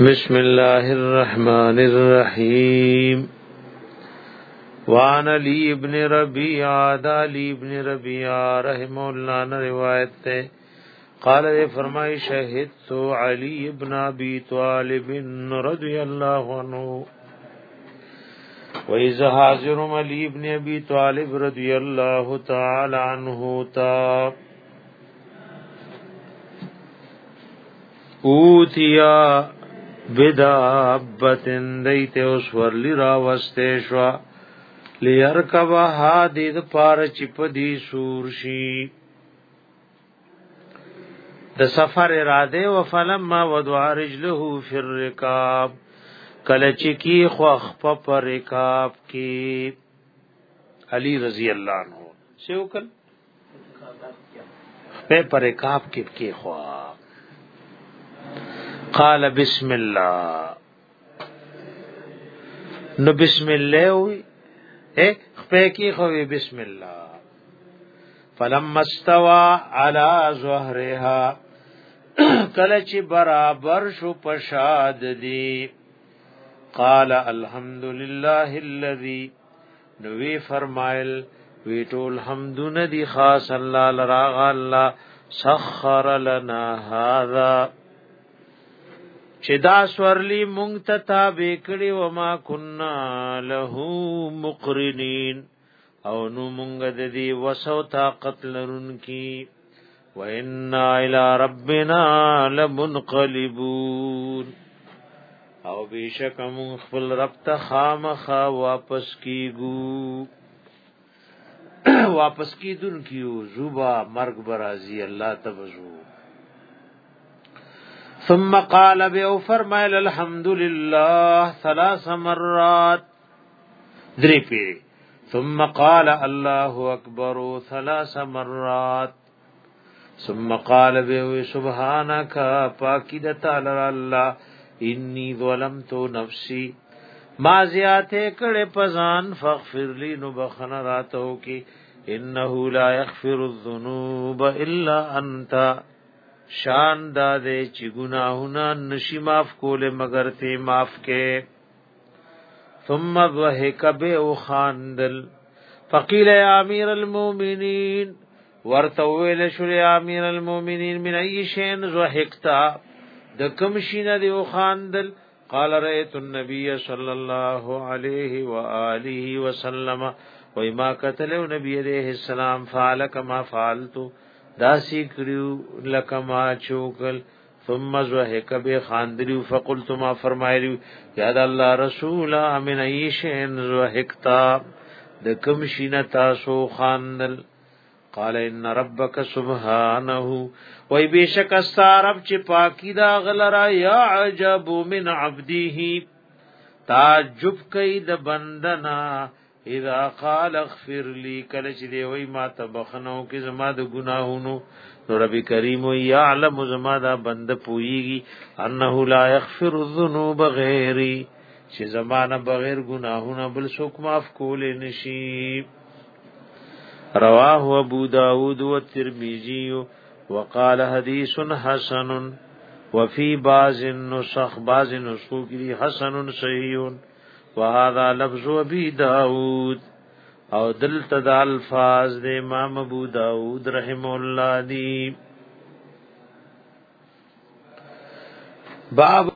بسم الله الرحمن الرحيم وان علي ابن ربیعہ دا علی ابن ربیعہ رحم الله نے روایت تے قال یہ فرمائی شہد تو علی ابن ابی طالب رضی اللہ عنہ و اذا حاضر علی ابن ابی طالب رضی اللہ تعالی عنہ تا اوتیا بدابتن دیت اوس ورلی را وسته شو لیرکبا ها دید پار چپ دی سور شی د سفر اراده و فلما ودع رجله فی الرکاب کله چې کی خو خپ پر رکاب کی علی رضی الله عنه شو کل په پر رکاب کې کی خوا قال بسم الله نو بسم الله وی اے خپې کې خو بسم الله فلما استوى على ظهرها کله چې برابر شو پشاد دی قال الحمد لله الذي نو وی فرمایل وی ټول حمدونه دي خاص الله لراغ الله سخر لنا هذا چې دا سورلی مونږ ته تابع کړي و ما كنا له مقرنين او نو مونږ د دې وسو طاقت لرونکي و ان الى ربنا لمنقلبون او بیشک مون خپل رب ته خامخا واپس کیګو واپس کیدون کیو زوبا مرگ برازی الله تبزو ثم قال بيو الحمد لله ثلاث مرات دری پیری ثم قال الله اكبر ثلاث مرات ثم قال بيو سبحانك پاکی دتا اللہ انی ظلمت نفسی ما زیاته کړه پزان فغفر لي نو بخنه راتو کی انه لا يغفر الذنوب الا انت شان دا دے چی گناہونا نشی ماف کولے مگر تی ماف کے ثم ضحک بے او خاندل فقیل یا امیر المومنین ورتویل شل یا امیر المومنین من ای شین ضحکتا د کم شینا دی او خاندل قال رأيت النبي صلى الله عليه وآله وسلم وما قتل النبي عليه السلام فعل كما فعلت داسی کریو لکما چوکل ثم زهک به خاندریو فقلت ما فرمایلیو یاد الله رسول امن ایشن زهکتا د کم شینه تاسو خاندل قال ان ربك سبحانه وای بیشک استرب چې پاکی دا غلرا یا عجب من عبده تعجب کید بندنا اذا قال اغفر لي کله چې دی وای ما ته بخنو کې زما د ګناهونو نو رب کریم یعلم زما دا بند پويږي انه لا يغفر الذنوب غيري چې زمانه بغیر ګناهونه بل څوک معاف کول نشي رواه ابو داود والترمذي وقال حديث حسن وفي بعض النسخ بعض النسخ کې حسن صحیح وهذا لفظ ابي داود او دلته د الفاظ د امام ابو داود رحم الله دی باب